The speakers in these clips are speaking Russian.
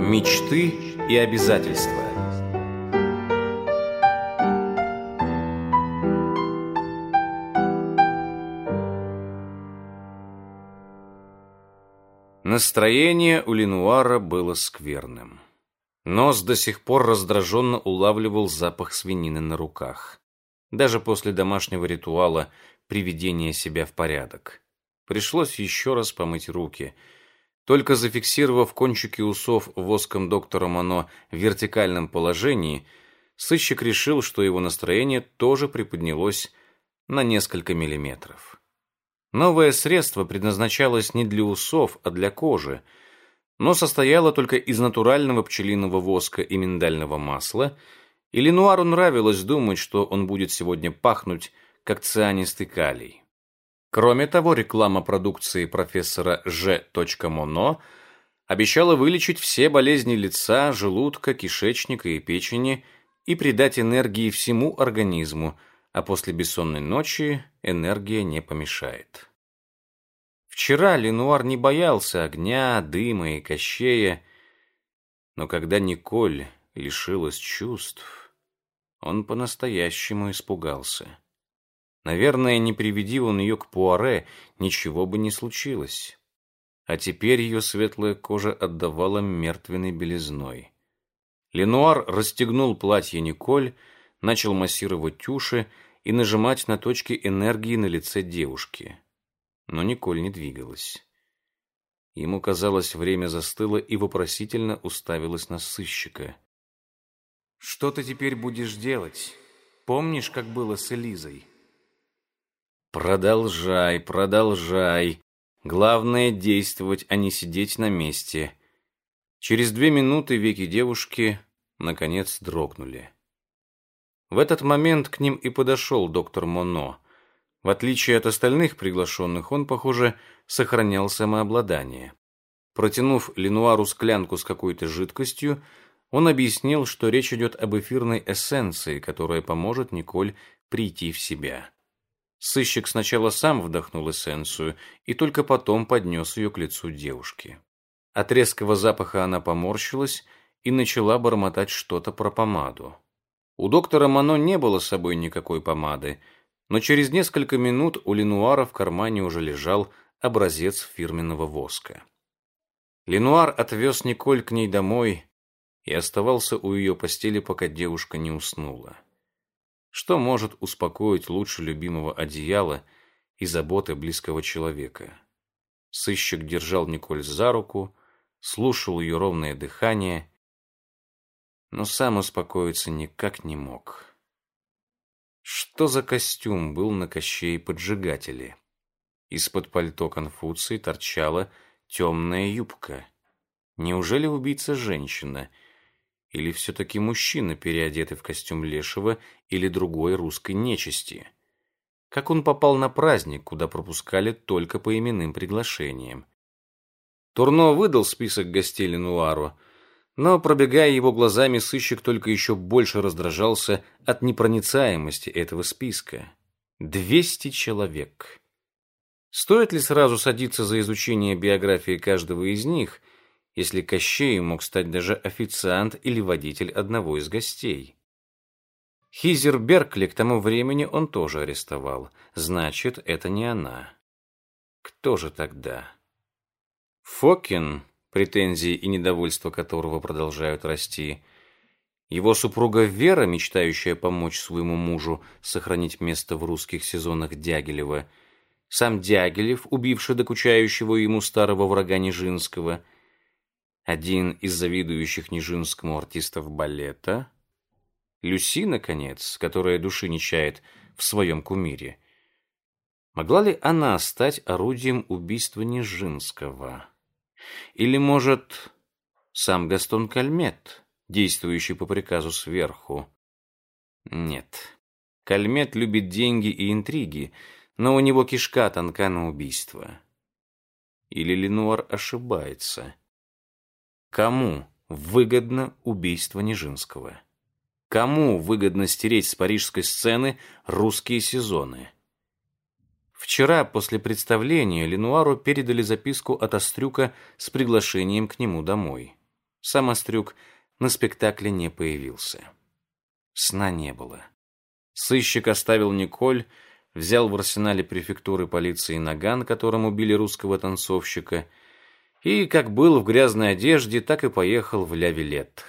Мечты и обязательства. Настроение у Ленуара было скверным. Нос до сих пор раздраженно улавливал запах свинины на руках. Даже после домашнего ритуала приведения себя в порядок. Пришлось еще раз помыть руки. Только зафиксировав кончики усов воском доктора Мано в вертикальном положении, сыщик решил, что его настроение тоже приподнялось на несколько миллиметров. Новое средство предназначалось не для усов, а для кожи, но состояло только из натурального пчелиного воска и миндального масла, и Ленуару нравилось думать, что он будет сегодня пахнуть, как цианистый калий. Кроме того, реклама продукции профессора Ж. Моно обещала вылечить все болезни лица, желудка, кишечника и печени и придать энергии всему организму, а после бессонной ночи энергия не помешает. Вчера Ленуар не боялся огня, дыма и кощея, но когда Николь лишилась чувств, он по-настоящему испугался. Наверное, не приведи он ее к Пуаре, ничего бы не случилось. А теперь ее светлая кожа отдавала мертвенной белизной. Ленуар расстегнул платье Николь, начал массировать уши и нажимать на точки энергии на лице девушки но Николь не двигалась. Ему казалось, время застыло и вопросительно уставилось на сыщика. «Что ты теперь будешь делать? Помнишь, как было с Элизой?» «Продолжай, продолжай. Главное — действовать, а не сидеть на месте». Через две минуты веки девушки, наконец, дрогнули. В этот момент к ним и подошел доктор Моно — в отличие от остальных приглашенных, он, похоже, сохранял самообладание. Протянув Ленуару склянку с какой-то жидкостью, он объяснил, что речь идет об эфирной эссенции, которая поможет Николь прийти в себя. Сыщик сначала сам вдохнул эссенцию и только потом поднес ее к лицу девушки. От резкого запаха она поморщилась и начала бормотать что-то про помаду. У доктора Мано не было с собой никакой помады – но через несколько минут у Ленуара в кармане уже лежал образец фирменного воска. Ленуар отвез Николь к ней домой и оставался у ее постели, пока девушка не уснула. Что может успокоить лучше любимого одеяла и заботы близкого человека? Сыщик держал Николь за руку, слушал ее ровное дыхание, но сам успокоиться никак не мог. Что за костюм был на Кощее поджигателе? Из-под пальто Конфуции торчала темная юбка. Неужели убийца женщина? Или все-таки мужчина, переодетый в костюм лешего или другой русской нечисти? Как он попал на праздник, куда пропускали только по именным приглашениям? Турно выдал список гостей Ленуару, но, пробегая его глазами, сыщик только еще больше раздражался от непроницаемости этого списка. Двести человек. Стоит ли сразу садиться за изучение биографии каждого из них, если Кощею мог стать даже официант или водитель одного из гостей? Хизер Беркли к тому времени он тоже арестовал. Значит, это не она. Кто же тогда? Фокин претензии и недовольство которого продолжают расти. Его супруга Вера, мечтающая помочь своему мужу сохранить место в русских сезонах Дягилева, сам Дягилев, убивший докучающего ему старого врага Нижинского, один из завидующих Нижинскому артистов балета, Люси, наконец, которая души не чает в своем кумире. Могла ли она стать орудием убийства Нижинского? Или, может, сам Гастон Кальмет, действующий по приказу сверху? Нет. Кальмет любит деньги и интриги, но у него кишка тонка на убийство. Или Ленуар ошибается? Кому выгодно убийство Нижинского? Кому выгодно стереть с парижской сцены русские сезоны? Вчера, после представления, Ленуару передали записку от Острюка с приглашением к нему домой. Сам Острюк на спектакле не появился. Сна не было. Сыщик оставил Николь, взял в арсенале префектуры полиции наган, которым убили русского танцовщика, и, как был в грязной одежде, так и поехал в Ля-Вилет.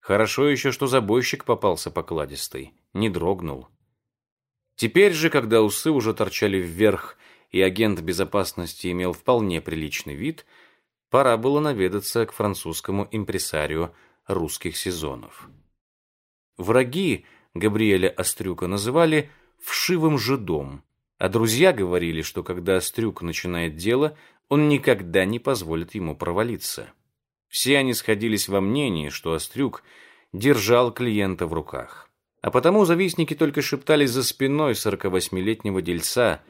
Хорошо еще, что забойщик попался покладистый, не дрогнул. Теперь же, когда усы уже торчали вверх, и агент безопасности имел вполне приличный вид, пора было наведаться к французскому импресарио русских сезонов. Враги Габриэля Острюка называли «вшивым жидом», а друзья говорили, что когда Острюк начинает дело, он никогда не позволит ему провалиться. Все они сходились во мнении, что Острюк держал клиента в руках. А потому завистники только шептались за спиной 48-летнего дельца,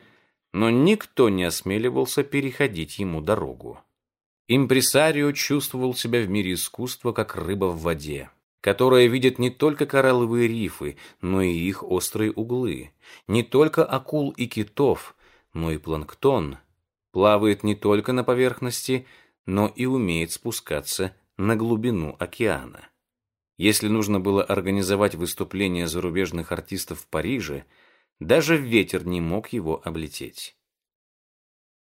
но никто не осмеливался переходить ему дорогу. Импресарио чувствовал себя в мире искусства, как рыба в воде которая видит не только коралловые рифы, но и их острые углы, не только акул и китов, но и планктон, плавает не только на поверхности, но и умеет спускаться на глубину океана. Если нужно было организовать выступление зарубежных артистов в Париже, даже ветер не мог его облететь.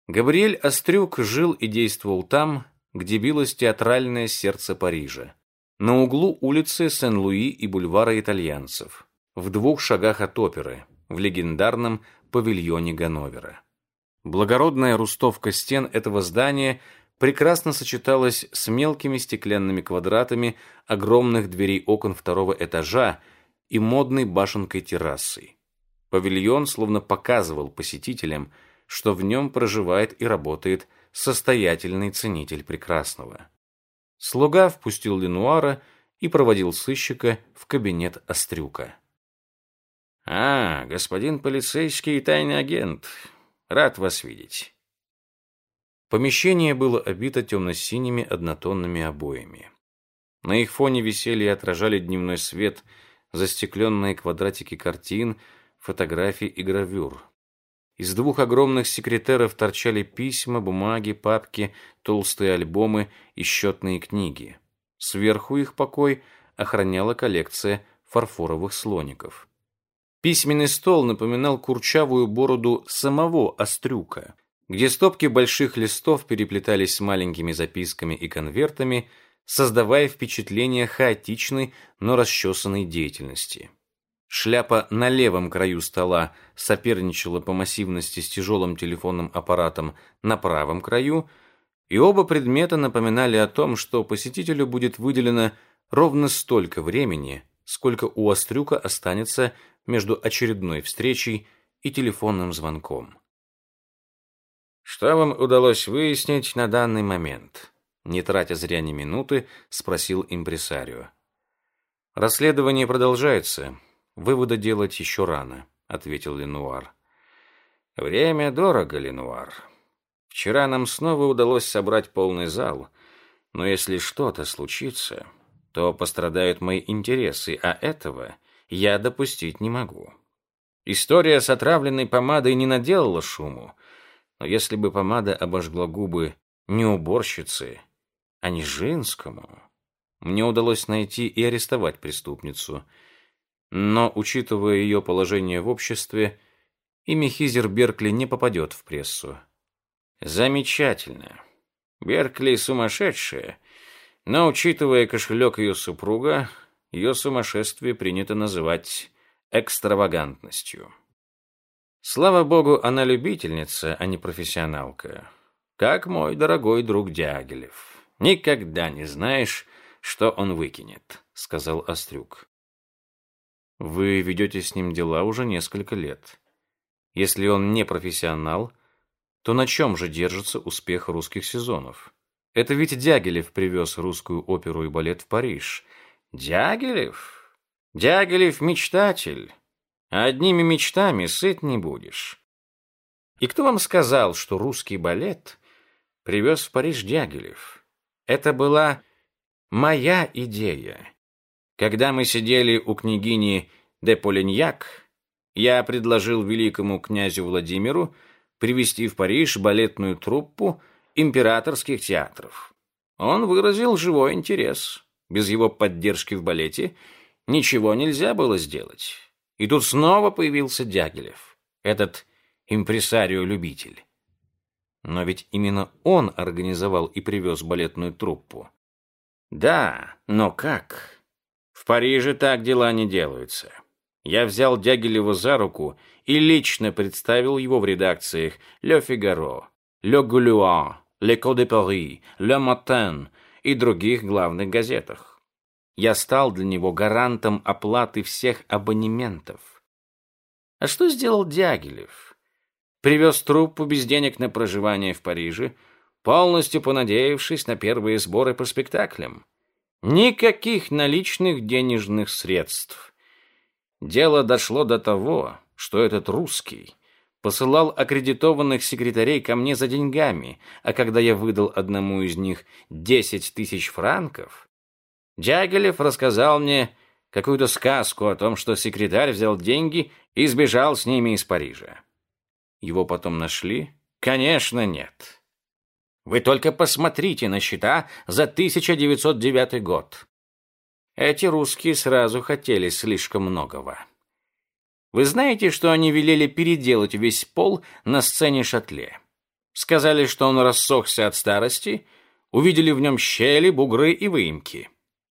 Габриэль Острюк жил и действовал там, где билось театральное сердце Парижа на углу улицы Сен-Луи и бульвара итальянцев, в двух шагах от оперы, в легендарном павильоне Ганновера. Благородная рустовка стен этого здания прекрасно сочеталась с мелкими стеклянными квадратами огромных дверей окон второго этажа и модной башенкой террасой. Павильон словно показывал посетителям, что в нем проживает и работает состоятельный ценитель прекрасного. Слуга впустил Ленуара и проводил сыщика в кабинет Острюка. «А, господин полицейский и тайный агент, рад вас видеть». Помещение было обито темно-синими однотонными обоями. На их фоне висели и отражали дневной свет застекленные квадратики картин, фотографий и гравюр. Из двух огромных секретеров торчали письма, бумаги, папки, толстые альбомы и счетные книги. Сверху их покой охраняла коллекция фарфоровых слоников. Письменный стол напоминал курчавую бороду самого Острюка, где стопки больших листов переплетались с маленькими записками и конвертами, создавая впечатление хаотичной, но расчесанной деятельности. Шляпа на левом краю стола соперничала по массивности с тяжелым телефонным аппаратом на правом краю, и оба предмета напоминали о том, что посетителю будет выделено ровно столько времени, сколько у Острюка останется между очередной встречей и телефонным звонком. «Что вам удалось выяснить на данный момент?» Не тратя зря ни минуты, спросил импресарио. «Расследование продолжается. Вывода делать еще рано, ответил Ленуар. Время дорого, Ленуар. Вчера нам снова удалось собрать полный зал, но если что-то случится, то пострадают мои интересы, а этого я допустить не могу. История с отравленной помадой не наделала шуму, но если бы помада обожгла губы не уборщице, а не женскому, мне удалось найти и арестовать преступницу — но, учитывая ее положение в обществе, имя Хизер Беркли не попадет в прессу. Замечательно. Беркли сумасшедшая, но, учитывая кошелек ее супруга, ее сумасшествие принято называть экстравагантностью. Слава богу, она любительница, а не профессионалка. Как мой дорогой друг Дягилев. Никогда не знаешь, что он выкинет, сказал Острюк. Вы ведете с ним дела уже несколько лет. Если он не профессионал, то на чем же держится успех русских сезонов? Это ведь Дягилев привез русскую оперу и балет в Париж. Дягилев? Дягилев – мечтатель. одними мечтами сыт не будешь. И кто вам сказал, что русский балет привез в Париж Дягилев? Это была моя идея. Когда мы сидели у княгини де Полиньяк, я предложил великому князю Владимиру привести в Париж балетную труппу императорских театров. Он выразил живой интерес. Без его поддержки в балете ничего нельзя было сделать. И тут снова появился Дягилев, этот импресарио-любитель. Но ведь именно он организовал и привез балетную труппу. Да, но как? В Париже так дела не делаются. Я взял Дягилева за руку и лично представил его в редакциях «Ле Фигаро», «Ле Гулюан», «L'Echo de Paris», «Le Matin» и других главных газетах. Я стал для него гарантом оплаты всех абонементов. А что сделал Дягилев? Привез труппу без денег на проживание в Париже, полностью понадеявшись на первые сборы по спектаклям. Никаких наличных денежных средств. Дело дошло до того, что этот русский посылал аккредитованных секретарей ко мне за деньгами, а когда я выдал одному из них десять тысяч франков, Дягилев рассказал мне какую-то сказку о том, что секретарь взял деньги и сбежал с ними из Парижа. Его потом нашли? Конечно, нет. Вы только посмотрите на счета за 1909 год. Эти русские сразу хотели слишком многого. Вы знаете, что они велели переделать весь пол на сцене шатле? Сказали, что он рассохся от старости, увидели в нем щели, бугры и выемки.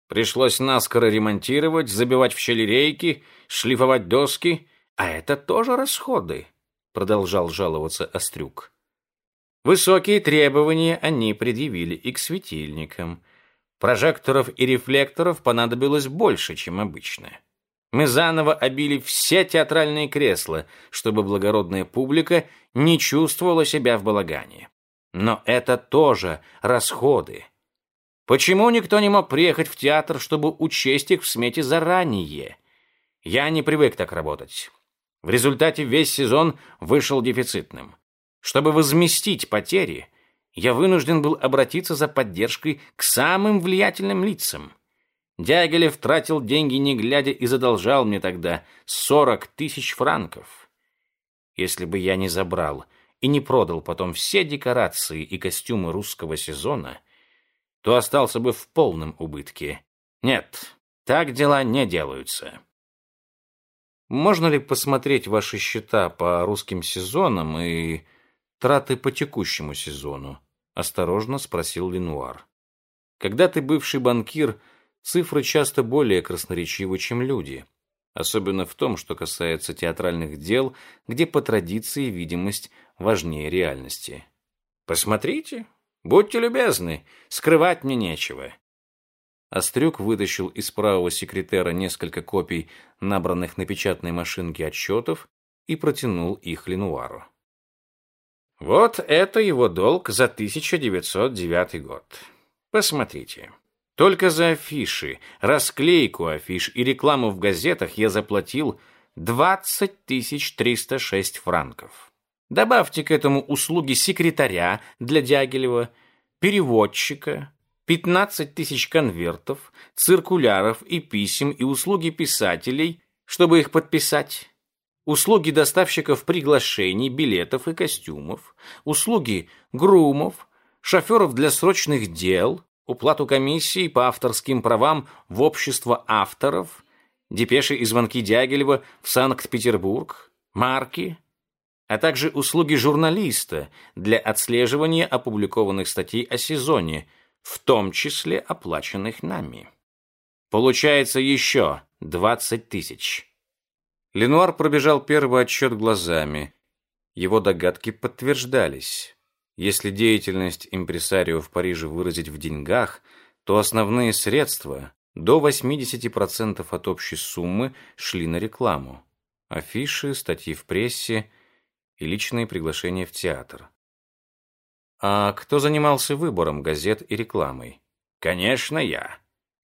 Пришлось наскоро ремонтировать, забивать в щели рейки, шлифовать доски, а это тоже расходы, продолжал жаловаться Острюк. Высокие требования они предъявили и к светильникам. Прожекторов и рефлекторов понадобилось больше, чем обычно. Мы заново обили все театральные кресла, чтобы благородная публика не чувствовала себя в балагане. Но это тоже расходы. Почему никто не мог приехать в театр, чтобы учесть их в смете заранее? Я не привык так работать. В результате весь сезон вышел дефицитным. Чтобы возместить потери, я вынужден был обратиться за поддержкой к самым влиятельным лицам. Дягилев тратил деньги не глядя и задолжал мне тогда сорок тысяч франков. Если бы я не забрал и не продал потом все декорации и костюмы русского сезона, то остался бы в полном убытке. Нет, так дела не делаются. Можно ли посмотреть ваши счета по русским сезонам и траты по текущему сезону?» — осторожно спросил Ленуар. «Когда ты бывший банкир, цифры часто более красноречивы, чем люди, особенно в том, что касается театральных дел, где по традиции видимость важнее реальности. Посмотрите, будьте любезны, скрывать мне нечего». Острюк вытащил из правого секретера несколько копий набранных на печатной машинке отчетов и протянул их Ленуару. Вот это его долг за 1909 год. Посмотрите. Только за афиши, расклейку афиш и рекламу в газетах я заплатил 20 306 франков. Добавьте к этому услуги секретаря для Дягилева, переводчика, 15 тысяч конвертов, циркуляров и писем и услуги писателей, чтобы их подписать услуги доставщиков приглашений, билетов и костюмов, услуги грумов, шоферов для срочных дел, уплату комиссии по авторским правам в общество авторов, депеши и звонки Дягилева в Санкт-Петербург, марки, а также услуги журналиста для отслеживания опубликованных статей о сезоне, в том числе оплаченных нами. Получается еще 20 тысяч. Ленуар пробежал первый отчет глазами. Его догадки подтверждались. Если деятельность импресарио в Париже выразить в деньгах, то основные средства, до 80% от общей суммы, шли на рекламу. Афиши, статьи в прессе и личные приглашения в театр. А кто занимался выбором газет и рекламой? Конечно, я.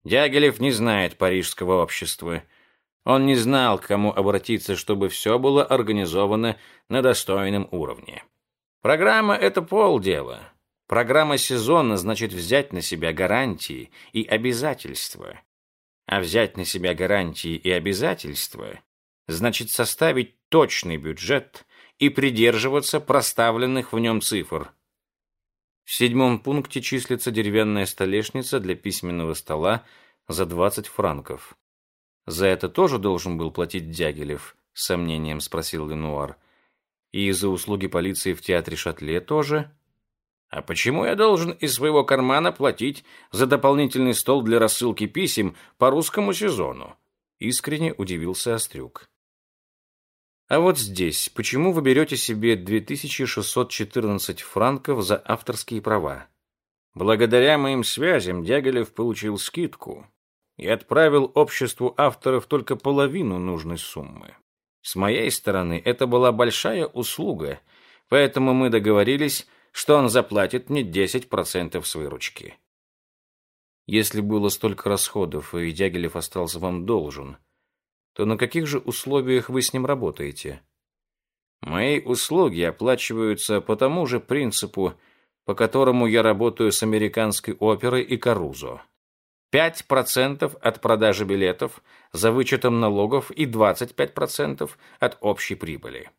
Дягилев не знает парижского общества. Он не знал, к кому обратиться, чтобы все было организовано на достойном уровне. Программа — это полдела. Программа сезона значит взять на себя гарантии и обязательства. А взять на себя гарантии и обязательства значит составить точный бюджет и придерживаться проставленных в нем цифр. В седьмом пункте числится деревянная столешница для письменного стола за 20 франков. За это тоже должен был платить Дягилев, с сомнением спросил Ленуар. И за услуги полиции в театре Шатле тоже? А почему я должен из своего кармана платить за дополнительный стол для рассылки писем по русскому сезону? Искренне удивился Острюк. А вот здесь, почему вы берете себе 2614 франков за авторские права? Благодаря моим связям Дягилев получил скидку и отправил обществу авторов только половину нужной суммы. С моей стороны, это была большая услуга, поэтому мы договорились, что он заплатит мне 10% с выручки. Если было столько расходов, и Дягилев остался вам должен, то на каких же условиях вы с ним работаете? Мои услуги оплачиваются по тому же принципу, по которому я работаю с американской оперой и Карузо. 5% от продажи билетов за вычетом налогов и 25% от общей прибыли.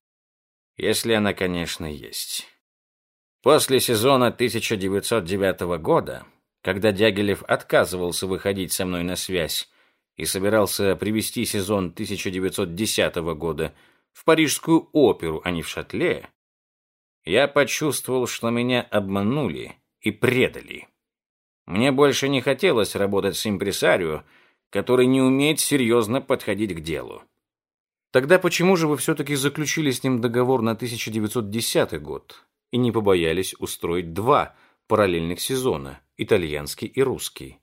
Если она, конечно, есть. После сезона 1909 года, когда Дягилев отказывался выходить со мной на связь и собирался привести сезон 1910 года в Парижскую оперу, а не в Шатле, я почувствовал, что меня обманули и предали. Мне больше не хотелось работать с импресарио, который не умеет серьезно подходить к делу. Тогда почему же вы все-таки заключили с ним договор на 1910 год и не побоялись устроить два параллельных сезона, итальянский и русский?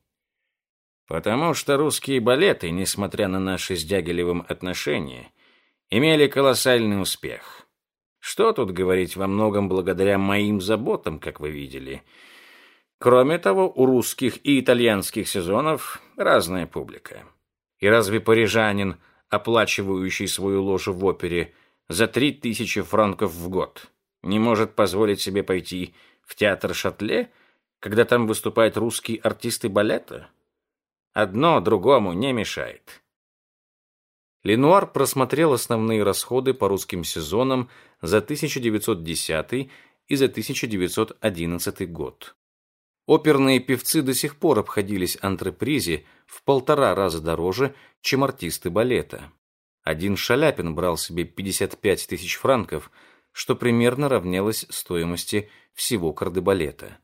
Потому что русские балеты, несмотря на наши с Дягилевым отношения, имели колоссальный успех. Что тут говорить во многом благодаря моим заботам, как вы видели. Кроме того, у русских и итальянских сезонов разная публика. И разве парижанин, оплачивающий свою ложу в опере за три тысячи франков в год, не может позволить себе пойти в театр Шатле, когда там выступают русские артисты балета? Одно другому не мешает. Ленуар просмотрел основные расходы по русским сезонам за 1910 и за 1911 год. Оперные певцы до сих пор обходились антрепризе в полтора раза дороже, чем артисты балета. Один Шаляпин брал себе 55 тысяч франков, что примерно равнялось стоимости всего кардебалета.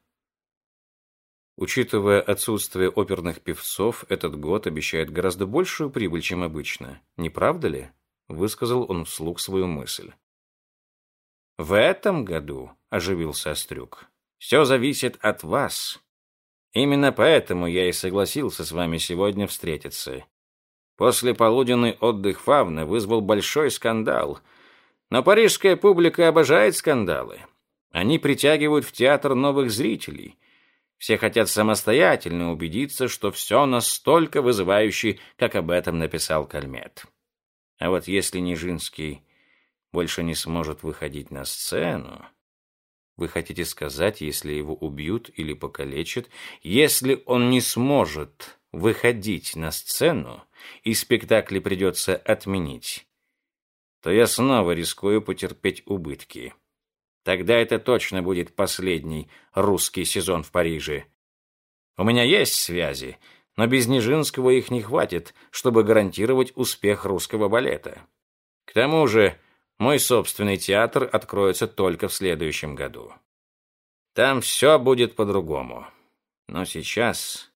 Учитывая отсутствие оперных певцов, этот год обещает гораздо большую прибыль, чем обычно. Не правда ли? Высказал он вслух свою мысль. В этом году, оживился Острюк, все зависит от вас. Именно поэтому я и согласился с вами сегодня встретиться. После полуденный отдых Фавна вызвал большой скандал. Но парижская публика обожает скандалы. Они притягивают в театр новых зрителей — все хотят самостоятельно убедиться, что все настолько вызывающе, как об этом написал Кальмет. А вот если Нижинский больше не сможет выходить на сцену... Вы хотите сказать, если его убьют или покалечат, если он не сможет выходить на сцену и спектакли придется отменить, то я снова рискую потерпеть убытки. Тогда это точно будет последний русский сезон в Париже. У меня есть связи, но без Нижинского их не хватит, чтобы гарантировать успех русского балета. К тому же, мой собственный театр откроется только в следующем году. Там все будет по-другому. Но сейчас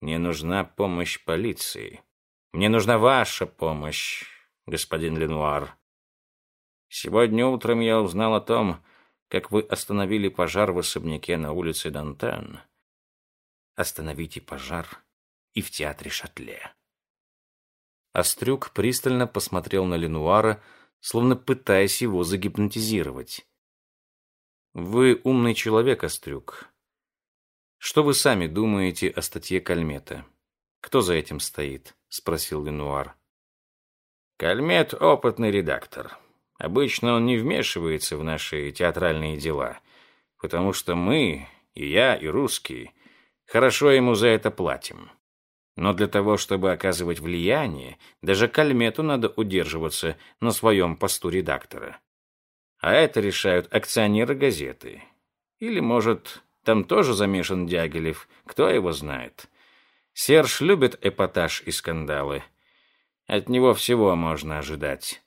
мне нужна помощь полиции. Мне нужна ваша помощь, господин Ленуар. Сегодня утром я узнал о том, как вы остановили пожар в особняке на улице Дантен. Остановите пожар и в театре Шатле. Острюк пристально посмотрел на Ленуара, словно пытаясь его загипнотизировать. «Вы умный человек, Острюк. Что вы сами думаете о статье Кальмета? Кто за этим стоит?» — спросил Ленуар. «Кальмет — опытный редактор. Обычно он не вмешивается в наши театральные дела, потому что мы, и я, и русские, хорошо ему за это платим. Но для того, чтобы оказывать влияние, даже Кальмету надо удерживаться на своем посту редактора. А это решают акционеры газеты. Или, может, Там тоже замешан Дягилев, кто его знает. Серж любит эпатаж и скандалы. От него всего можно ожидать.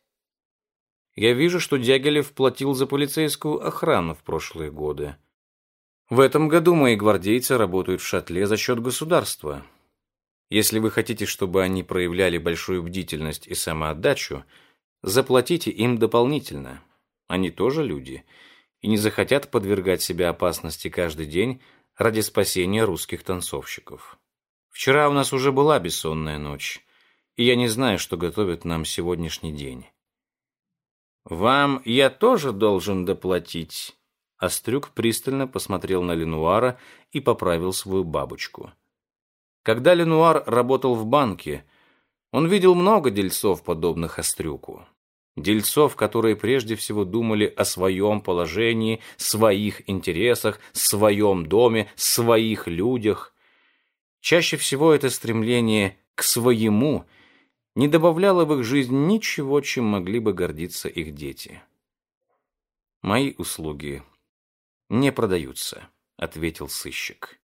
Я вижу, что Дягилев платил за полицейскую охрану в прошлые годы. В этом году мои гвардейцы работают в шатле за счет государства. Если вы хотите, чтобы они проявляли большую бдительность и самоотдачу, заплатите им дополнительно. Они тоже люди и не захотят подвергать себя опасности каждый день ради спасения русских танцовщиков. Вчера у нас уже была бессонная ночь, и я не знаю, что готовит нам сегодняшний день. Вам я тоже должен доплатить. Острюк пристально посмотрел на Ленуара и поправил свою бабочку. Когда Ленуар работал в банке, он видел много дельцов, подобных Острюку. Дельцов, которые прежде всего думали о своем положении, своих интересах, своем доме, своих людях. Чаще всего это стремление к своему не добавляло в их жизнь ничего, чем могли бы гордиться их дети. «Мои услуги не продаются», — ответил сыщик.